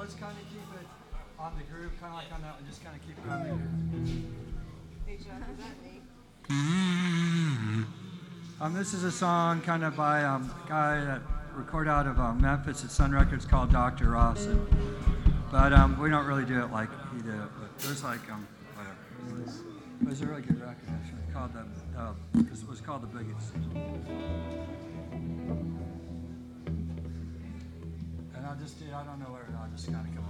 let's kind of keep it on the groove, kind of like on that one. Just kind of keep it on the groove. Hey, Jeff, is that me? Um, this is a song kind of by um, a guy that recorded out of uh, Memphis at Sun Records called Dr. Ross. And, but um, we don't really do it like he did it. But there's like, um, whatever. It was, it was a really good record, actually. Called the, uh, it was called The Bigots. I'll just do, I don't know where, I'll just kind of come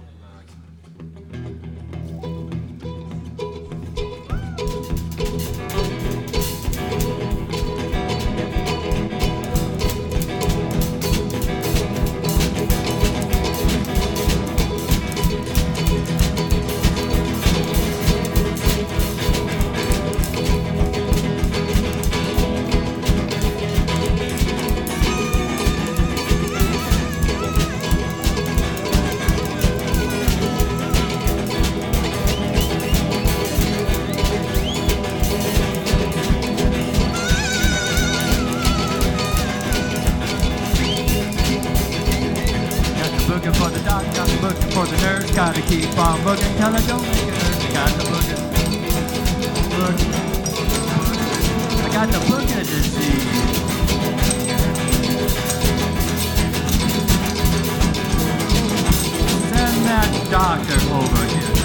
the nurse. Gotta keep on booking till I don't make it hurt. Got the booking. Booking. I got the boogie disease. Send that doctor over here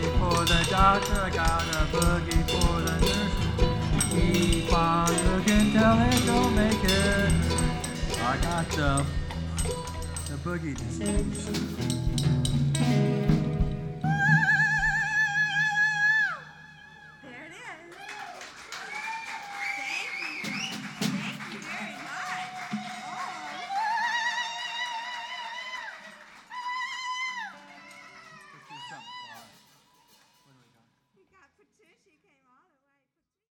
boogie for the doctor, I got a boogie for the nurse. Keep on looking till it don't make it. I got the, the boogie disease.